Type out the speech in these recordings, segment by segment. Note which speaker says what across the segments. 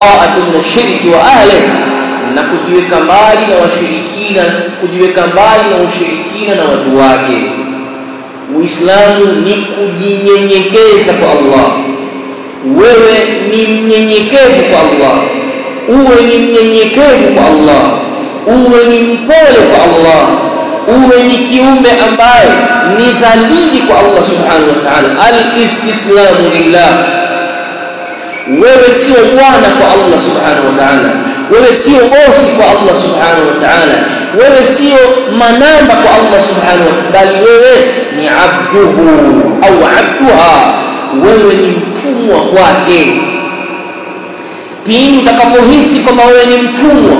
Speaker 1: ta'atu min ashirki wa ahlihi na kujiweka mbali na washirikina kujiweka mbali na ushirikina na watu wake. Uislamu ni kujinyenyekeza kwa Allah. Wewe ni mnyenyekevu kwa Allah. Uwe ni mnyenyekevu kwa Allah. Uwe ni mpole kwa Allah. Uwe ni kiumbe ambaye ni dhalili kwa Allah subhanahu wa ta'ala. Al-istislamu lillah wewe sio bwana kwa Allah subhanahu wa ta'ala. Wewe sio bosi kwa Allah subhanahu wa ta'ala. Wewe sio manamba kwa Allah subhanahu bali wewe ni abduhu au abduha. Wewe ni mtumwa kwake. Pindi utakapohisi kwamba wewe ni mtumwa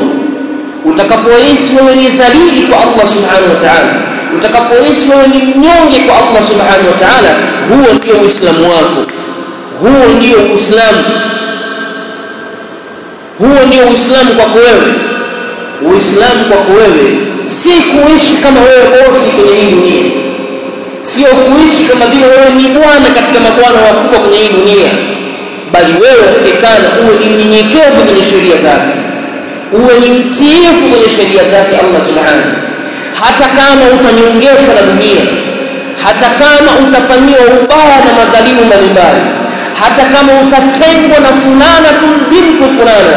Speaker 1: utakapohisi wewe ni dhalili kwa Allah subhanahu wa ta'ala utakapohisi wewe ni mnyonge kwa Allah subhanahu wa ta'ala huo ndio uislamu wako huo ndio uislamu. Huo ndio uislamu kwako wewe. Uislamu kwako wewe. Si kuishi kama wewe bosi kwenye hii dunia. Sio kuishi kama vile wewe ni bwana katika mabwana wakubwa kwenye hii dunia. Bali wewe unatakikana uwe ni mnyenyekevu kwenye sheria zake. Uwe ni mtiifu kwenye sheria zake Allah subhanahu. Hata kama utanyongeshwa na dunia. Hata kama utafanyiwa ubaya na madhalimu mbalimbali hata kama utatengwa na fulana tu bintu fulana.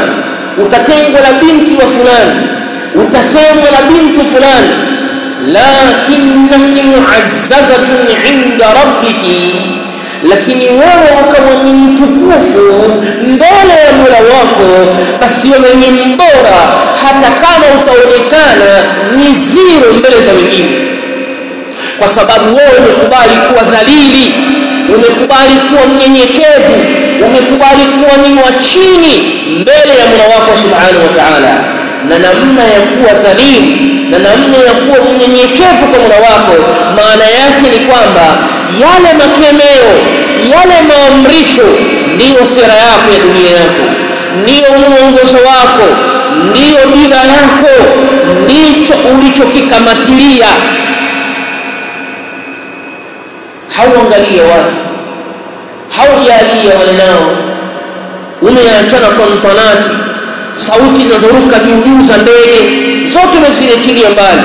Speaker 1: Utatengwa na binti wa fulani. Utasemwa na bintu fulani. Lakinnaki muazzazatun inda rabbiki lakini wewe ukawa ni mtukufu mbele ya Mola wako basi wewe ni mbora hata kama utaonekana ni zero mbele za wengine. Kwa sababu wewe umekubali kuwa dhalili umekubali kuwa mnyenyekevu umekubali kuwa ni wa chini mbele ya Mola wako subhanahu wa ta'ala. Na namna ya kuwa dhalili na namna ya kuwa mnyenyekevu kwa Mola wako maana yake ni kwamba yale makemeo yale maamrisho ndiyo sera yako ya dunia yako ndiyo mwongozo wako ndiyo dira yako ndicho ulichokikamatilia hauangalia watu haujalia wale nao. Umeachana tontonati sauti zinazoruka juujuu juu za ndege zote umeziachilia mbali.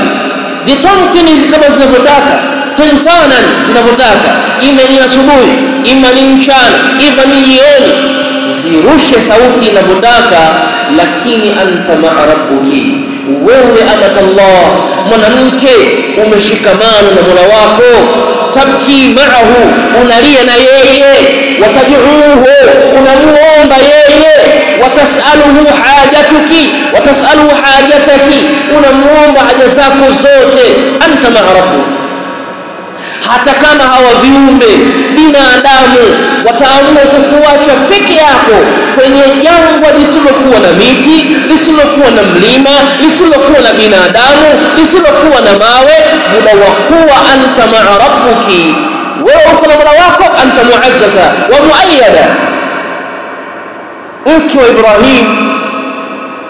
Speaker 1: Zitontini kama zinavyotaka tuntanan zinavyotaka. Ima ni asubuhi ima ni mchana ima ni jioni. Zirushe sauti inavyotaka lakini anta maa rabbuki. Wewe amatallah mwanamke umeshikamana na mola wako وتبكي معه. ونرينا يهي وتدعوه ونموهم يهي وتسأله حاجتك وتسأله حاجتك. ونموهم بعد ذاك الزوت أنت مع ربك. Hata kama hawa viumbe binadamu wataamua kukuacha peke yako kwenye jangwa lisilokuwa na miti lisilokuwa na mlima lisilokuwa na binadamu lisilokuwa na mawe muda wa kuwa anta maa rabbuki wewe uko na mola wako anta muazzaza wa muayyada mke wa ibrahim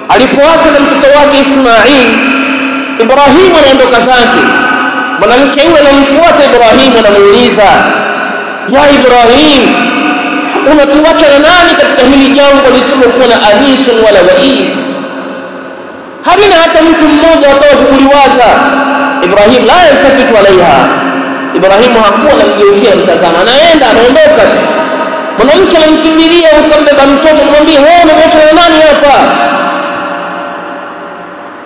Speaker 1: alipoacha na mtoto wake ismail ibrahim anaondoka zake mwanamke yule anamfuata Ibrahimu anamuuliza ya Ibrahim unatuacha na nani katika hili jambo lisilokuwa na anisun wala wais? Halina hata mtu mmoja atao kuliwaza. Ibrahim la yaltafitu alaiha. Ibrahimu hakuwa anamgeukia mtazama anaenda anaondoka mwanamke anamkimbilia ukambeba mtoto kumwambia wewe unaacha na nani hapa?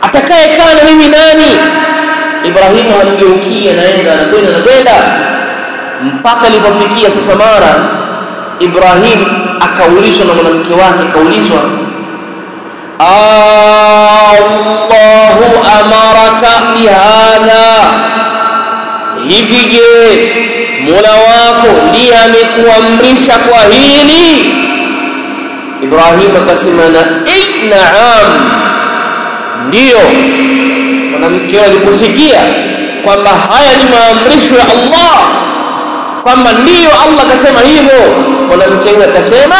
Speaker 1: Atakayekaa na mimi nani Ibrahimu aligeukia naenda anakwenda anakwenda mpaka alipofikia sasa mara Ibrahim akaulizwa na mwanamke wake akaulizwa Allahu amaraka bihadha hivi je Mola wako ndiye amekuamrisha kwa hili? Ibrahim akasema na naam ndiyo mwanamke aliposikia kwamba haya ni maamrisho ya Allah kwamba ndiyo Allah akasema hivyo mwanamke huyo akasema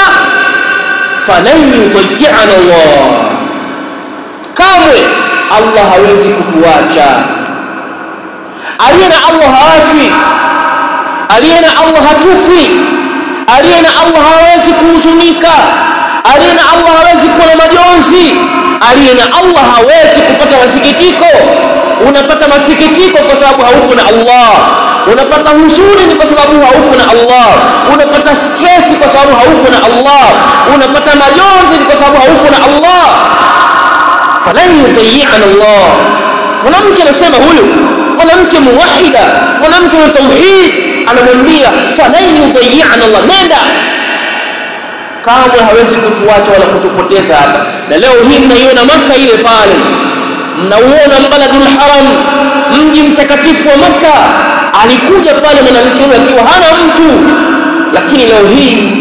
Speaker 1: falan yudhi'ana Allah. Kamwe Allah hawezi kutuacha. Aliye na Allah haachwi aliye na Allah hatupwi aliye na Allah hawezi kuhuzunika. Aliye na Allah hawezi kuwa na majonzi aliye na Allah hawezi kupata masikitiko unapata masikitiko kwa sababu hauko na Allah unapata huzuni ni kwa sababu hauko na Allah unapata stress kwa sababu hauko na Allah unapata majonzi ni kwa sababu hauko na Allah falan yudayyi'ana Allah mwanamke anasema huyu mwanamke muwahida mwanamke wa tauhid anamwambia falan yudayyi'ana Allah nenda kamwe hawezi kutuacha wala kutupoteza hapa. Na leo hii mnaiona maka ile pale. Mnauona baladul haram mji mtakatifu wa maka alikuja pale mwanamke huyo akiwa hana mtu. Lakini leo hii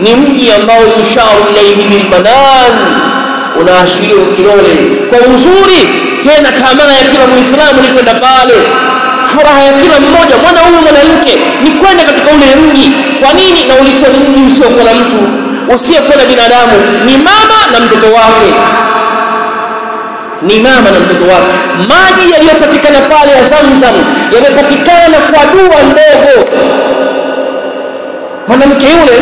Speaker 1: ni mji ambao yusharu ilayhi bilbanan unaashiriwa kidole kwa uzuri tena tamaa ya kila muislamu ni kwenda pale. Furaha ya kila mmoja mwanaume mwanamke ni kwenda katika ule mji. Kwa nini? Na ulikuwa ni mji usiokuwa na mtu usiokuwa na binadamu ni mama na mtoto wake. Ni mama na mtoto wake. Maji yaliyopatikana pale ya zamzam yamepatikana kwa dua ndogo. Mwanamke yule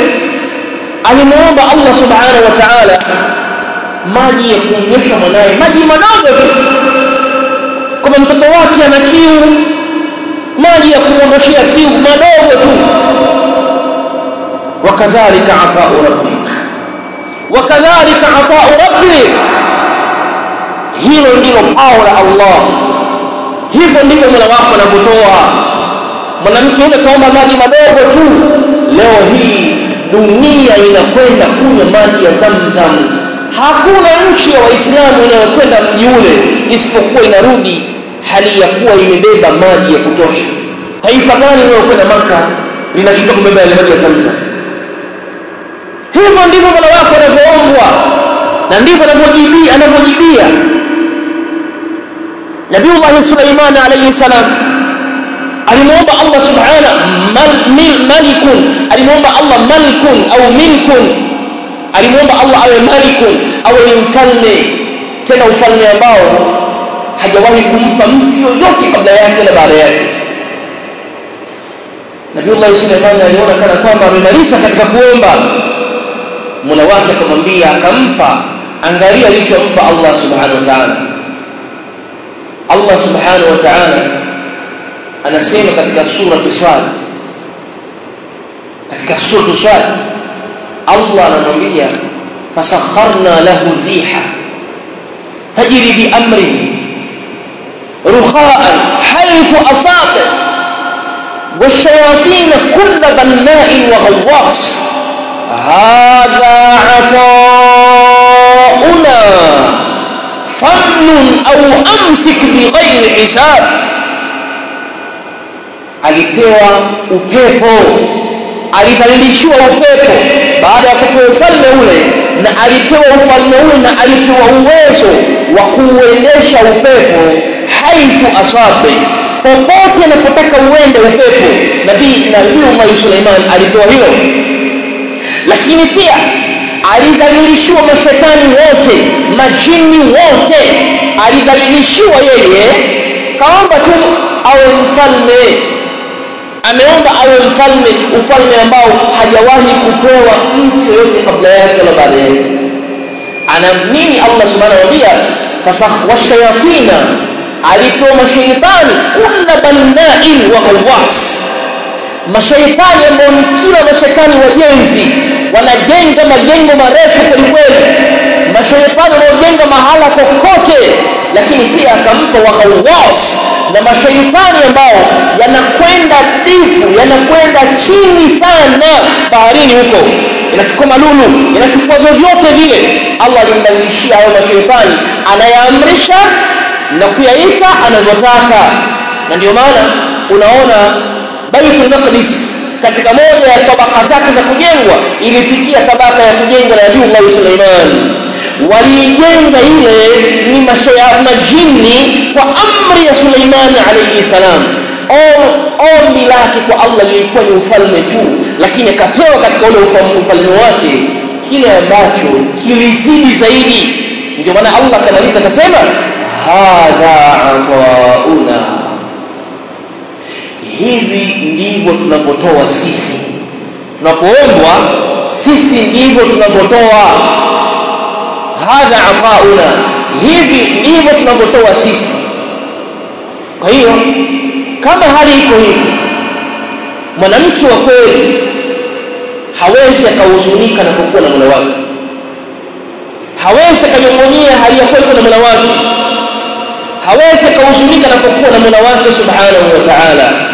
Speaker 1: alimuomba allah subhanahu wa taala maji ya kumnywesha mwanaye maji madogo tu. Kama mtoto wake ana kiu maji ya kumwondoshea kiu madogo tu. Wakadhalika ataa rabbik wakadhalika atau rabbik hilo ndilo pao la Allah. Hivyo ndivyo mola wako anavyotoa. Mwanamke yule kaomba maji madogo tu leo hii dunia inakwenda kunywa maji ya zamzam. Hakuna nchi ya waislamu inayokwenda mji ule isipokuwa inarudi hali ya kuwa imebeba maji ya kutosha. Taifa gani linalokwenda maka linashindwa kubeba yale maji ya zamzam hivyo ndivyo mola wako anavyoombwa. Na ndivyo anavyojibia anavyojibia. Nabiullahi suleiman alaihi salam alimwomba allah subhana mal, malikun. Alimwomba allah malikun au milkun. Alimwomba allah awe malikun awe ni mfalme. Tena ufalme ambao hajawahi kumpa mtu yoyote kabla yake na baada yake. Nabiullahi suleiman aliona kana kwamba amemaliza katika kuomba mola wake akamwambia akampa angalia alichompa allah subhanahu wa ta'ala allah subhanahu wa ta'ala anasema katika surati swad katika suratu swad allah anamwambia fasakharna lahu riha tajri biamrihi رخاء حيث أصاب والشياطين كل بناء وغواص hadha atauna fannun au amsik bighairi hisab alipewa upepo. Alidhalilishiwa upepo baada ya kupewa ufalme ule na alipewa ufalme ule na alipewa uwezo wa kuuendesha upepo haifu asabe. Popote anapotaka uende upepo nabii nabii Muhammad Suleiman alipewa hilo lakini pia alidhalilishiwa mashetani wote majini wote. Alidhalilishiwa yeye kaomba tu awe mfalme. Ameomba awe mfalme ufalme ambao hajawahi kupewa mtu yoyote kabla yake wala baada yake. Ana nini allah subhanahu wa ta'ala washayatina alipewa mashaitani kulla bannain wa ghawas mashaitani ambao ni kila mashaitani wajenzi wanajenga majengo marefu kwelikweli mashaitani wanaojenga mahala kokote lakini pia akampa wahawas na mashaitani ambao yanakwenda dipu yanakwenda chini sana baharini huko. Inachukua malulu inachukua vyovyote vile. Allah alimdangishia hayo mashaitani anayaamrisha na kuyaita anavyotaka. Na ndio maana unaona baitul maqdis katika moja ya tabaka zake za kujengwa ilifikia tabaka ya kujengwa na juu Allah suleiman. Waliijenga ile ni majini kwa amri ya Suleiman alayhi salam. Ombi lake kwa allah lilikuwa ni ufalme tu lakini akapewa katika ule ufalme wake kile ambacho kilizidi zaidi. Ndio maana allah akamaliza akasema hadha atauna hivi ndivyo tunavyotoa sisi. Tunapoombwa sisi ndivyo tunavyotoa. Hadha atauna hivi ndivyo tunavyotoa sisi. Kwa hiyo kama hali iko hivi mwanamke wa kweli hawezi akahuzunika na kukua na mola wake. Hawezi akanyongonyea hali ya kweli na mola wake. Hawezi akahuzunika na kukua na mola wake subhanahu wa taala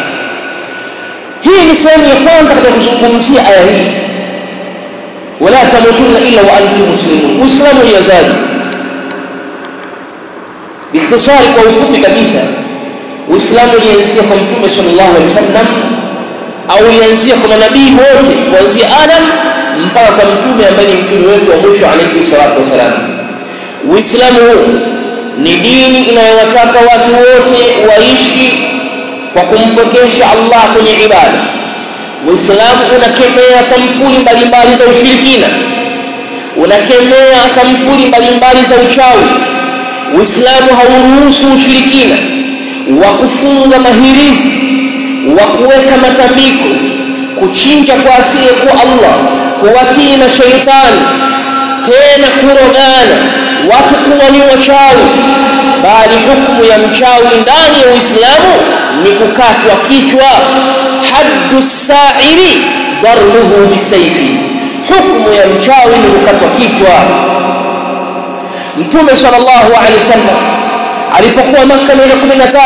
Speaker 1: hii ni sehemu ya kwanza katika kuzungumzia aya hii. Wala tamutunna illa wa antum muslimun. Uislamu ni azabi bikhtisari kwa ufupi kabisa uislamu ulianzia kwa mtume sallallahu alaihi wasallam au ulianzia kwa manabii wote kuanzia adam mpaka kwa mtume ambaye ni mtume wetu wa mwisho alaihi salatu wasalam. Uislamu huu ni dini inayowataka watu wote waishi kwa kumpokesha Allah kwenye ibada. Uislamu unakemea sampuli mbalimbali za ushirikina unakemea sampuli mbalimbali za uchawi. Uislamu hauruhusu ushirikina wa kufunga mahirizi wa kuweka matambiko kuchinja kwa asiye kwa Allah kuwatii na shaitani tena kurogana watu kuwa ni wachawi bali hukumu ya mchawi ndani ya Uislamu ni kukatwa kichwa. Haddu sa'iri darbuhu bisayfi. Hukumu ya mchawi ni kukatwa kichwa. Mtume sallallahu alaihi wasallam alipokuwa Makka miaka 13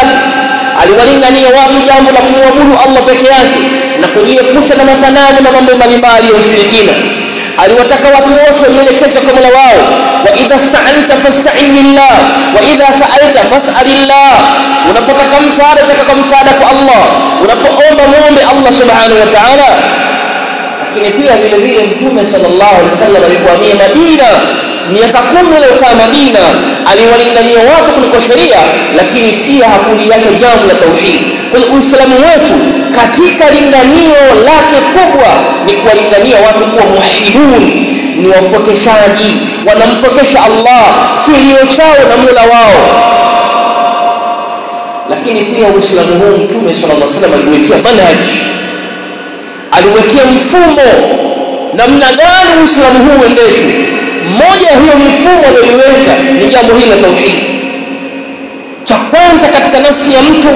Speaker 1: aliwalingania watu jambo la kumwabudu Allah peke yake na kujiepusha na masanamu na mambo mbalimbali ya ushirikina aliwataka watu wote wajielekeze kwa Mola wao. Wa idha sta'anta fasta'in billah wa idha sa'alta fas'alillah unapotaka msaada taka kwa msaada kwa Allah. Unapoomba muombe Allah subhanahu wa ta'ala. Lakini pia vile vile mtume sallallahu alaihi wasallam alipohamia Madina. Miaka kumi aliyokaa Madina aliwalingania watu kuliko sheria lakini pia hakuliacha jambo la tauhid hiyo uislamu wetu katika linganio lake kubwa ni kuwalingania watu kuwa muwahidun ni wapokeshaji wanampokesha Allah kilio chao na Mola wao. Lakini pia uislamu huu mtume sallallahu alaihi wasallam aliwekea manhaji aliwekea mfumo namna gani uislamu huu uendeshwe. Moja hiyo mfumo aliyoiweka ni jambo hili la tauhid cha kwanza katika nafsi ya mtu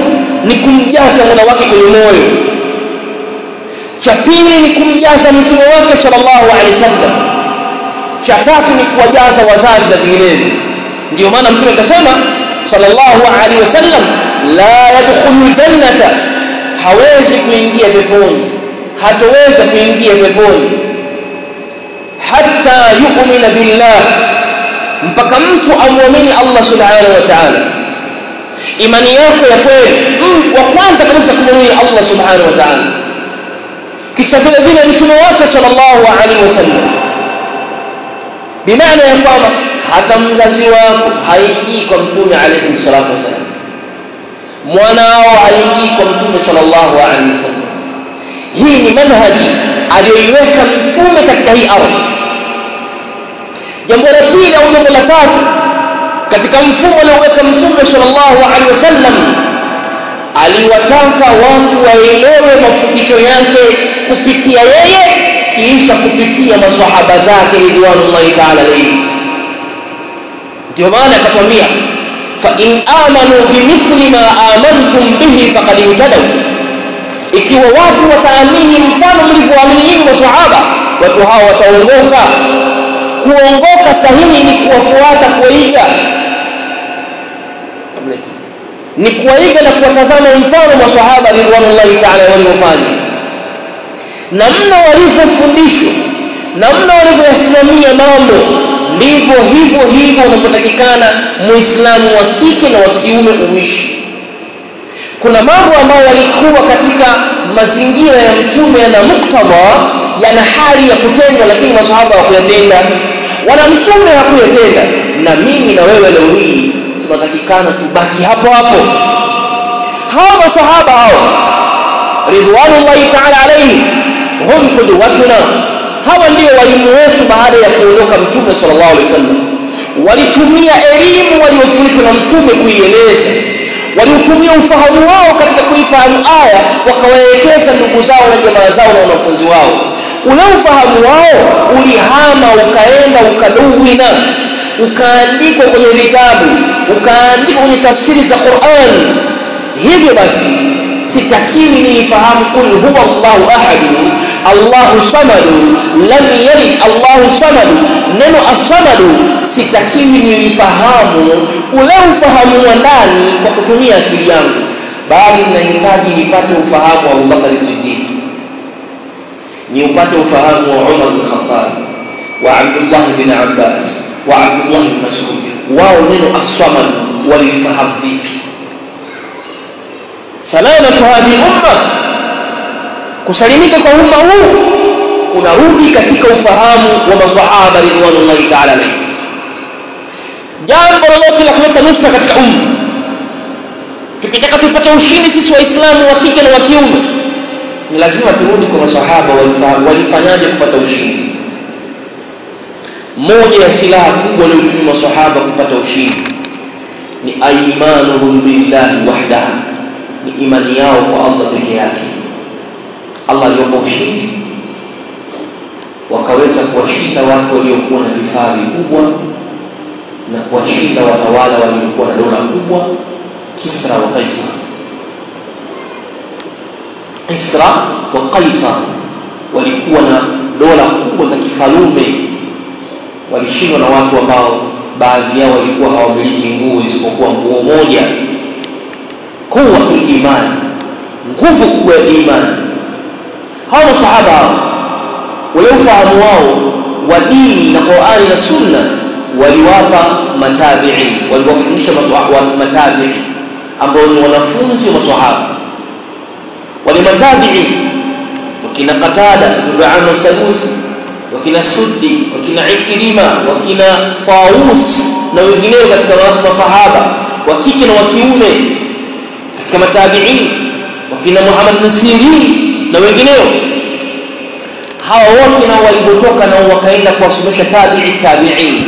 Speaker 1: ni kumjaza mola wake kwenye moyo. Cha pili ni kumjaza mtume wake sallallahu alaihi wasallam. Cha tatu ni kuwajaza wazazi na vinginevyo. Ndio maana mtume akasema sallallahu alaihi wasallam la yadkhulu jannata. Hawezi kuingia peponi. Hatoweza kuingia peponi. Hatta yu'mina billah. Mpaka mtu amwamini Allah subhanahu wa ta'ala imani yako ya kweli. Wa kwanza kabisa kumwamini Allah subhanahu wa ta'ala. Kisha vile vile mtume wake sallallahu alaihi wasallam. Bimaana ya kwamba hata mzazi wako haingii kwa mtume alaihi salatu wasallam. Mwanao haingii kwa mtume sallallahu alaihi wasallam. Hii ni manhaji aliyoiweka mtume katika hii ardhi. Jambo la pili au jambo la tatu katika mfumo alioweka mtume sallallahu alaihi wasallam aliwataka watu waelewe mafundisho yake kupitia yeye kisha kupitia maswahaba zake ridwanullahi ta'ala alayhi. Ndio maana akatwambia fa in amanu bimithli ma amantum bihi faqad ihtadaw. Ikiwa watu wataamini mfano mlivyoamini nyinyi maswahaba watu hao wataongoka. Kuongoka sahihi ni kuwafuata kuiga ni kuwaiga na kuwatazama mfano maswahaba ridwanullahi ta'ala waliofanya namna walivyofundishwa namna walivyoyasimamia mambo ndivyo hivyo hivyo unavyotakikana muislamu wa kike na wa kiume uishi. Kuna mambo ambayo yalikuwa katika mazingira ya mtume yana muktadha yana hali ya kutendwa lakini maswahaba hawakuyatenda. Wala mtume hakuyatenda na mimi na wewe leo hii tunatakikana tubaki hapo hapo. Hawa masahaba hao ridwanullahi ta'ala alayhi hum qudwatuna. Hawa ndio walimu wetu baada ya kuondoka mtume sallallahu alaihi wasallam. Walitumia elimu waliofundishwa na mtume kuieleza. Waliutumia ufahamu wao katika kuifahamu aya wakawaelekeza ndugu zao na jamaa zao na wanafunzi wao. Ule ufahamu wao ulihama ukaenda ukadawina ukaandikwa kwenye vitabu ukaandikwa kwenye tafsiri za Qur'an. Hivyo basi sitakiwi niifahamu kul huwa Allahu ahad Allahu samad lam yalid Allahu samad. Neno as-samad sitakiwi nilifahamu ule ufahamu wa ndani kwa kutumia akili yangu bali nahitaji nipate ufahamu wa Abubakar Siddiq. Ni upate ufahamu wa Umar bin Khattab wa Abdullah bin Abbas wa Abdullah bin Mas'ud wao neno as-samad walifahamu vipi? Salamatu hadhi umma. Kusalimika kwa umma huu unarudi katika ufahamu wa maswahaba ridwanullahi ta'ala alayhi. Jambo lolote la kuleta nusra katika umma. Tukitaka tupate ushindi sisi waislamu wa kike na wa kiume ni lazima turudi kwa maswahaba walifanyaje kupata ushindi moja ya silaha kubwa waliotumia masahaba kupata ushindi ni aimanuhum billahi wahdahu. Ni imani yao kwa Allah peke yake. Allah aliwapa ushindi. Wakaweza kuwashinda watu waliokuwa na vifaa vikubwa na kuwashinda watawala waliokuwa na dola kubwa Kisra wa Kaisar. Kisra wa Kaisar walikuwa na dola kubwa za kifalume walishindwa na watu ambao baadhi yao walikuwa hawamiliki nguo isipokuwa nguo moja. Quwwatul iman nguvu kubwa ya imani hawa masahaba hao wenye ufahamu wao wa dini na Qur'ani na Sunna waliwapa matabi'i waliwafundisha matabi'i ambao ni wanafunzi wa masahaba. Wale matabi'i wakina Qatada ibn Amr Sadusi wakina Suddi wakina Ikrima wakina Taus na wengineo katika masahaba wa kike na wa kiume katika matabi'in wakina Muhammad bin Sirin na wengineo. Hawa wote nao walipotoka nao wakaenda kuwasomesha tabi'i tabi'in.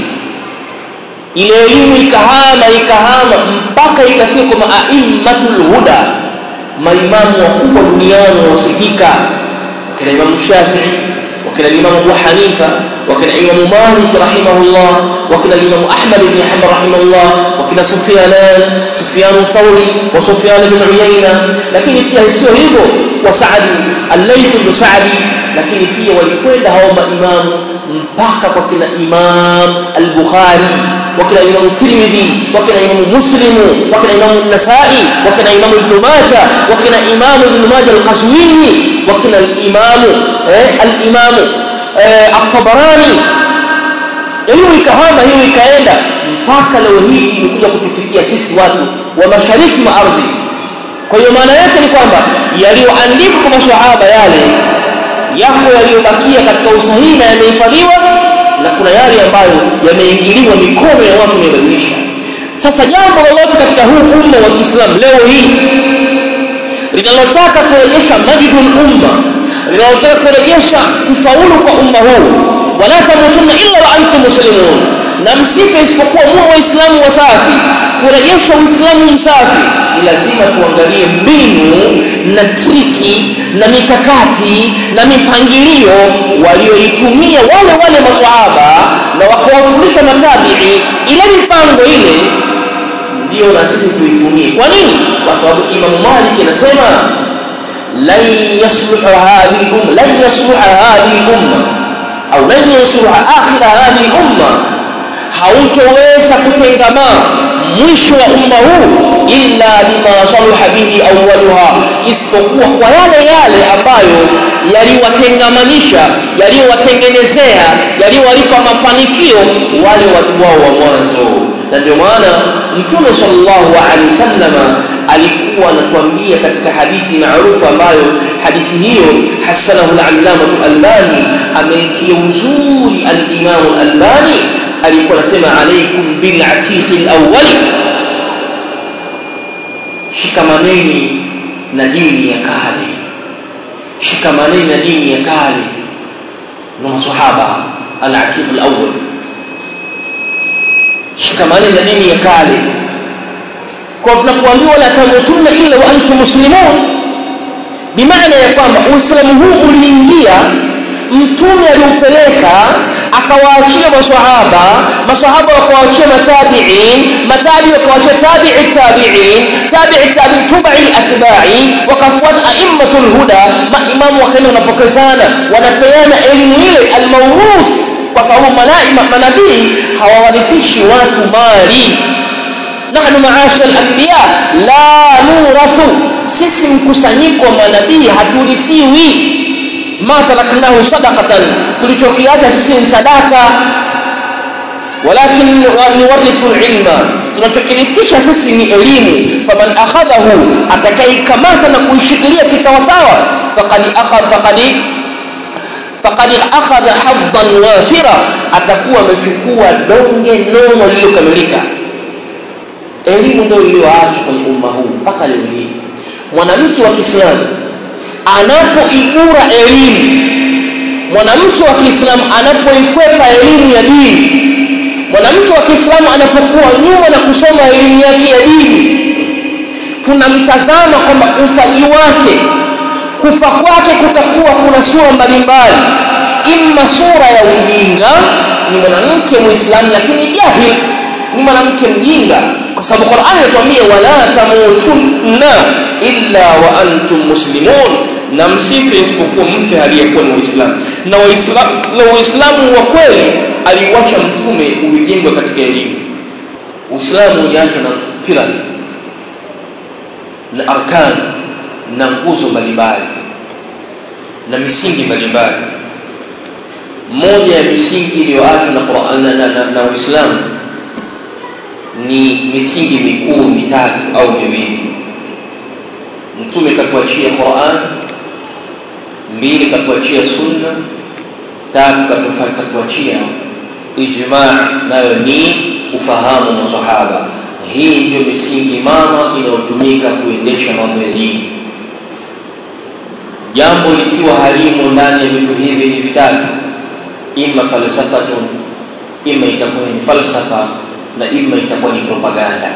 Speaker 1: Ile elimu ikahama ikahama mpaka ikafika kwa aimmatul huda maimamu wakubwa duniani wasikika wakina imamu Shafi'i wakina Imam Abu Hanifa wakina Imam Malik rahimahullah wakina Imam Ahmad ibn Hanbal rahimahullah wakina Sufyan Sufyan Thawri wa Sufyan ibn Uyayna lakini pia sio hivyo wa Sa'd al-Layth ibn Sa'di lakini pia walikwenda hao maimamu mpaka kwa kina Imam al-Bukhari wakina imamu Tirmidhi wakina imamu muslimu wakina imamu Nasa'i wakina imamu ibnu maja wakina imamu Ibn Majah al-Qazwini wakina alimamu eh al-Imam eh, at-Tabarani elimu ikahama hiyo ikaenda mpaka leo hii imekuja kutufikia sisi watu wa mashariki wa ardhi. Kwa hiyo maana yake ni kwamba yaliyoandikwa kwa maswahaba yale yako yaliyobakia katika usahihi na yamehifadhiwa na kuna yale ambayo yameingiliwa mikono ya watu wamebadilisha. Sasa jambo lolote katika huu umma wa Kiislamu leo hii linalotaka kurejesha majidul umma linalotaka kurejesha kufaulu kwa umma huu wala tamutunna illa wa antum muslimun. Na msife isipokuwa muwe waislamu wasafi kurejesha uislamu msafi ni lazima tuangalie mbinu na triki na mikakati na mipangilio walioitumia wale wale maswahaba na wakawafundisha matabii. Ile mipango ile ndio na sisi tuitumie. Kwa nini? Kwa sababu Imam Malik anasema lan yasluha hadhihi umma lan yasluha hadhihi umma au lan yasluha akhir hadhihi umma hautoweza kutengamaa mwisho wa umma huu illa lima saluha bihi awwaluha isipokuwa kwa yale yale ambayo yaliwatengamanisha yaliwatengenezea yaliwalipa mafanikio wale watu wao wa mwanzo. Na ndio maana mtume sallallahu alaihi wasallam alikuwa anatuambia katika hadithi maarufu ambayo hadithi hiyo hasanahu al-allama al-albani ameitia uzuri al-imam al-albani alikuwa anasema alaikum bil atiq al-awwali shikamaneni na dini ya kale shikamaneni na dini ya kale na maswahaba al-atiq al-awwal shikamaneni na dini ya kale kwa tunapoambiwa la tamutunna illa wa antum muslimun bimaana ya kwamba uislamu huu uliingia mtume aliupeleka akawaachia maswahaba maswahaba wakawaachia matabiin matabi wakawaachia tabi'i tabi'in tabi'i tabi'i tubai atba'i wakafuata aimmatul huda. Maimamu wakaenda wanapokezana wanapeana elimu ile almawrus kwa sababu manabii hawawarithishi watu mali. Nahnu maasha al-anbiya la nurathu sisi mkusanyiko wa manabii haturithiwi ma taraknahu sadaqatan tulichokiacha sisi ni sadaka. Walakin nuwarithu ilma tunachokirithisha sisi ni elimu. Faman akhadhahu atakaikamata na kuishikilia kisawasawa faqad akhadha faqad faqad akhadha haddan wafira atakuwa amechukua donge nono lililokamilika. Elimu ndio iliyoachwa kwenye umma huu mpaka leo hii mwanamke wa Kiislamu anapoigura elimu mwanamke wa Kiislamu anapoikwepa elimu ya dini mwanamke wa Kiislamu anapokuwa nyuma na kusoma elimu yake ya dini tunamtazama kwamba ufaji wake kufa kwake kutakuwa kuna sura mbalimbali. Imma sura ya ujinga ni mwanamke muislamu lakini jahil ni mwanamke mjinga kwa sababu Qur'an inatuambia wala tamutunna illa wa antum muslimun. Na msife isipokuwa mfe aliyekuwa ni Uislamu na Waislamu na Uislamu wa kweli aliwacha mtume ulijengwa katika elimu. Uislamu ulianza na pillars na arkan na nguzo mbalimbali na misingi mbalimbali. Moja ya misingi iliyoachwa na Qur'an na, na, na, na Uislamu ni misingi mikuu mitatu au miwili. Mtume katuachia Qur'an mbili katuachia sunna tatu katuachia ijma nayo ni ufahamu masahaba hii ndio misingi mama inayotumika kuendesha mambo ya dini. Jambo likiwa halimo ndani ya vitu hivi ni vitatu. Ima falsafatun ima itakuwa ni falsafa na ima itakuwa ni propaganda.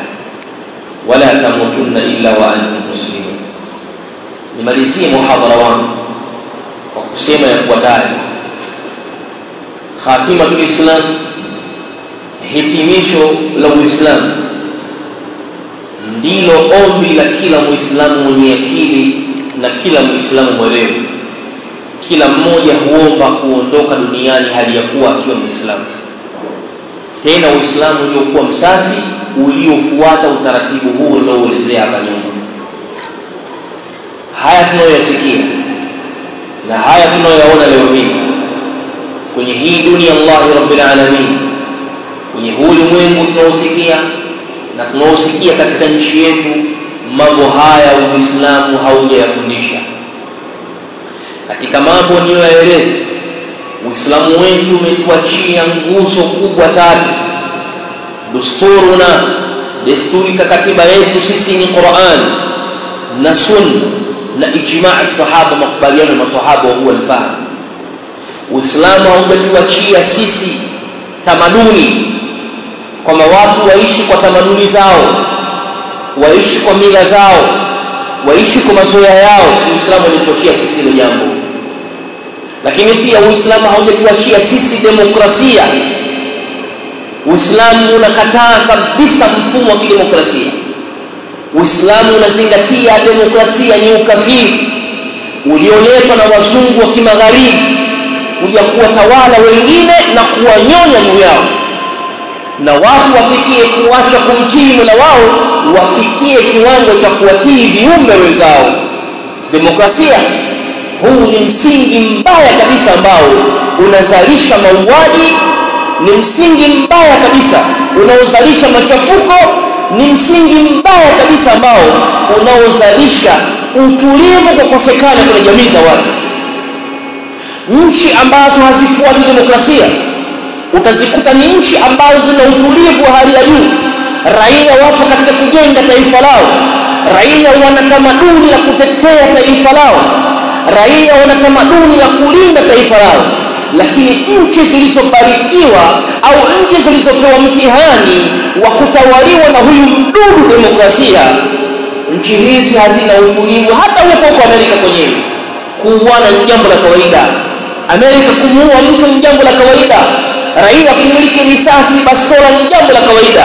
Speaker 1: Wala tamutunna illa wa antum muslimun. Nimalizie muhadhara wangu kwa kusema yafuatayo. Khatimatul islam hitimisho la uislamu. Ndilo ombi la kila muislamu mwenye akili na kila muislamu mwerevu kila mmoja huomba kuondoka duniani hali ya kuwa akiwa muislamu tena uislamu uliokuwa msafi uliofuata utaratibu huu unaoelezea hapa nyuma. Haya tunayoyasikia na haya tunayoyaona leo hii kwenye hii dunia Allahi rabbil alamin kwenye huu ulimwengu tunaosikia na tunaosikia katika nchi yetu mambo haya uislamu haujayafundisha. Katika mambo niliyoyaeleza uislamu wetu umetuachia nguzo kubwa tatu. Dusturuna desturi katiba yetu sisi ni Qur'an na sunna na ijmaa sahaba makubaliano ya masahaba wa huwa alfahm uislamu haujatuachia sisi tamaduni kwamba watu waishi kwa tamaduni zao waishi kwa mila zao waishi kwa mazoea yao. Uislamu ulituachia sisi hilo jambo lakini pia uislamu haujatuachia sisi demokrasia. Uislamu unakataa kabisa mfumo wa kidemokrasia. Uislamu unazingatia demokrasia ni ukafiri ulioletwa na wazungu wa kimagharibi kuja kuwatawala wengine na kuwanyonya juu yao. Na watu wafikie kuacha kumtii Mola wao wafikie kiwango cha kuwatii viumbe wenzao. Demokrasia huu ni msingi mbaya kabisa ambao unazalisha mauaji ni msingi mbaya kabisa. Unaozalisha machafuko ni msingi mbaya kabisa ambao unaozalisha utulivu kukosekana kwenye jamii za watu. Nchi ambazo hazifuati demokrasia utazikuta ni nchi ambazo zina utulivu wa hali ya juu. Raia wapo katika kujenga taifa lao. Raia wana tamaduni la kutetea taifa lao raia wana tamaduni ya kulinda taifa lao. Lakini nchi zilizobarikiwa au nchi zilizopewa mtihani wa kutawaliwa na huyu mdudu demokrasia nchi hizi hazina utulivu hata huko huko Amerika kwenyewe. Kuuana ni jambo la kawaida. Amerika kumuua mtu ni jambo la kawaida. Raia kumiliki risasi bastola ni jambo la kawaida.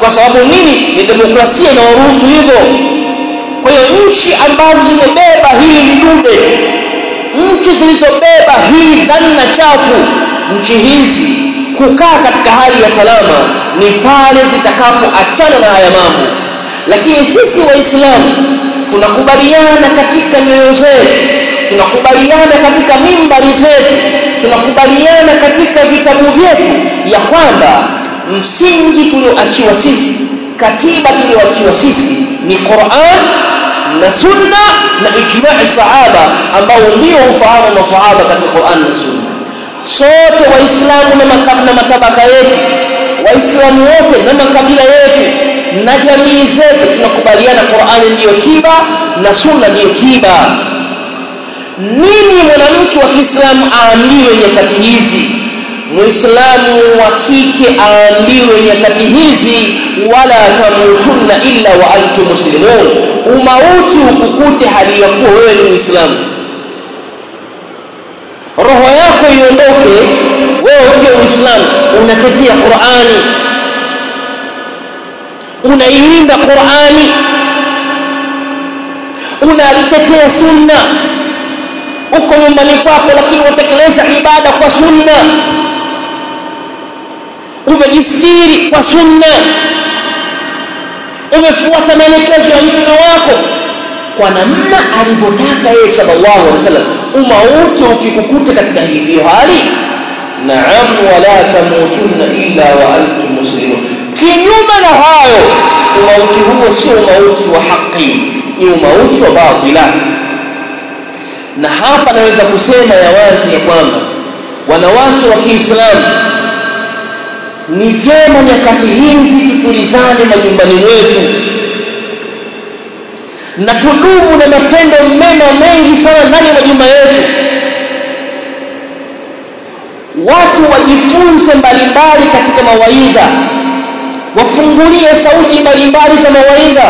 Speaker 1: Kwa sababu nini? Ni demokrasia inawaruhusu hivyo kwa hiyo nchi ambazo zimebeba hili lidude nchi zilizobeba hii dhanna chafu nchi hizi kukaa katika hali ya salama ni pale zitakapoachana na haya mambo. Lakini sisi waislamu tunakubaliana katika nyoyo zetu tunakubaliana katika mimbari zetu tunakubaliana katika vitabu vyetu ya kwamba msingi tulioachiwa sisi katiba tuliyowakiwa sisi ni Qur'an na sunna na ijma'i sahaba ambao ndio ufahamu wa sahaba katika Qur'an na sunna. Sote waislamu na, makabila matabaka yetu waislamu wote na makabila yetu na jamii zetu tunakubaliana Qur'ani ndiyo tiba na sunna ndiyo tiba. Nini mwanamke wa Kiislamu aambiwe nyakati hizi muislamu wa kike aambiwe nyakati hizi wala tamutunna illa wa antum muslimun. Umauti ukukute hali ya kuwa wewe ni muislamu. Roho yako iondoke wewe ukiwa muislamu unatetea Qur'ani. Unailinda Qur'ani. Unatetea sunna. Uko nyumbani kwako lakini watekeleza ibada kwa sunna umejistiri kwa sunna. Umefuata maelekezo ya mtume wako kwa namna alivyotaka yeye sallallahu alaihi wasallam. Umauti ukikukuta katika hiyo hali. Naam wala tamutunna illa wa antum muslimun. Kinyume na hayo umauti huo sio umauti wa haki ni umauti wa batila. Na hapa naweza kusema ya wazi ya kwamba wanawake wa Kiislamu ni vyema nyakati hizi tutulizane majumbani mwetu. Na tudumu na matendo mema mengi sana ndani ya majumba yetu. Watu wajifunze mbalimbali katika mawaidha. Wafungulie sauti mbalimbali za mawaidha.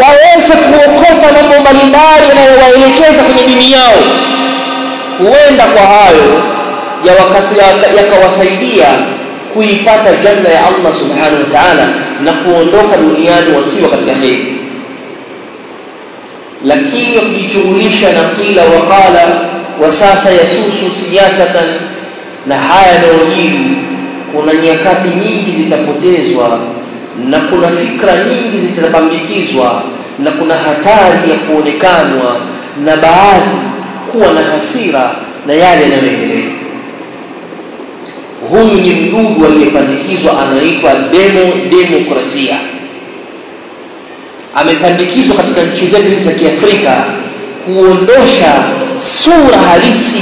Speaker 1: Waweze kuokota mambo mbalimbali yanayowaelekeza kwenye dini yao. Huenda kwa hayo yakawasaidia ya kuipata janna ya Allah subhanahu wa ta'ala na kuondoka duniani wakiwa katika heri lakini wakijishughulisha na qila waqala wa sasa yasusu siyasatan na haya yanayojiri kuna nyakati nyingi zitapotezwa na kuna fikra nyingi zitabambikizwa na kuna hatari ya kuonekanwa na baadhi kuwa na hasira na yale yanayoendelea huyu ni mdudu aliyepandikizwa anaitwa demo demokrasia amepandikizwa katika nchi zetu za Kiafrika kuondosha sura halisi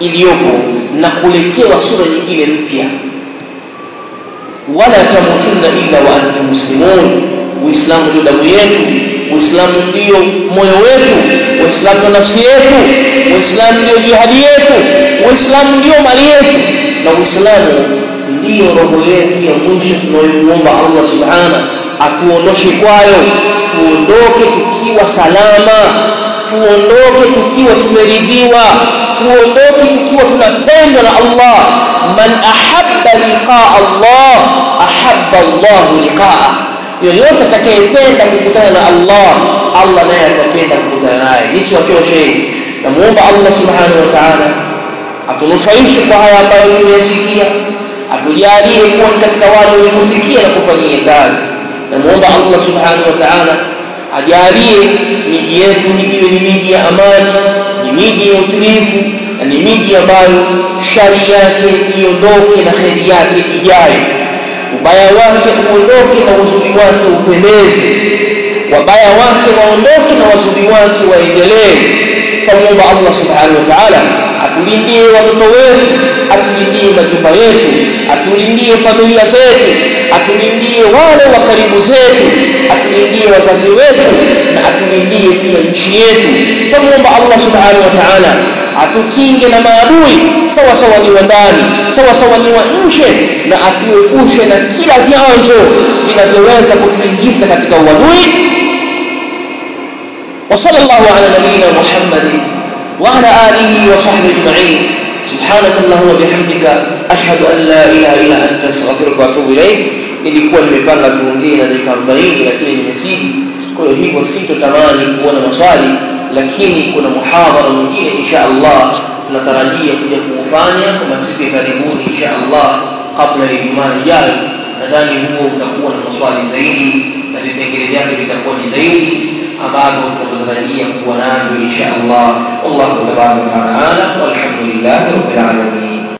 Speaker 1: iliyopo na kuletewa sura nyingine mpya. Wala tamutunna illa wa antum muslimun. Uislamu ndio damu yetu uislamu ndio moyo wetu uislamu ndio nafsi yetu uislamu ndio jihadi yetu uislamu ndio mali yetu na uislamu ndiyo roho yetu ya mwisho tunayomuomba Allah subhana. Atuondoshe kwayo tuondoke tukiwa salama tuondoke tukiwa tumeridhiwa tuondoke tukiwa tunapendwa na Allah. Man ahabba liqaa Allah ahabba Allah liqaa. Yoyote atakayependa kukutana na Allah Allah naye atapenda kukutana naye. Nisiwachoshe namuomba Allah subhanahu wa ta'ala atunufaishe kwa haya ambayo tumeyasikia. Atujalie kuwa katika wale wenye kusikia na kufanyia kazi. Namuomba Allah subhanahu wa ta'ala ajalie miji yetu iwe ni miji ya amani ni miji ya utulivu na ni miji ambayo shari yake iondoke na kheri yake ijaye ubaya wake uondoke na uzuri wake upendeze. Wabaya wake waondoke na wazuri wake waendelee. Tamwomba Allah subhanahu wa ta'ala atulindie watoto wetu atulindie majumba yetu atulindie familia zetu atulindie wale wa karibu zetu atulindie wazazi wetu na atulindie pia nchi yetu tumuomba Allah subhanahu wa ta'ala atukinge na maadui sawa sawa ni wa ndani sawa sawa ni wa nje na atuepushe na kila vyanzo vinavyoweza kutuingiza katika uadui وصلى الله على نبينا محمد وعلى آله وصحبه أجمعين. سبحانك اللهم وبحمدك أشهد أن لا إله إلا أنت أستغفرك وأتوب إليك. إلي كل مبلغ تنجينا ذلك أربعين لكن نسيت. كل هي وسيط تماني كون مصاري. لكن كون محاضرة مجينة إن شاء الله. نترجية كون وما كما سبق إن شاء الله قبل الإجماع الجاري نداني هو تكون مصاري سيدي. الذي تنجل ذلك بتكون سيدي. أبعد وتغذرية ونادوا إن شاء الله. والله تبارك وتعالى والحمد لله رب العالمين.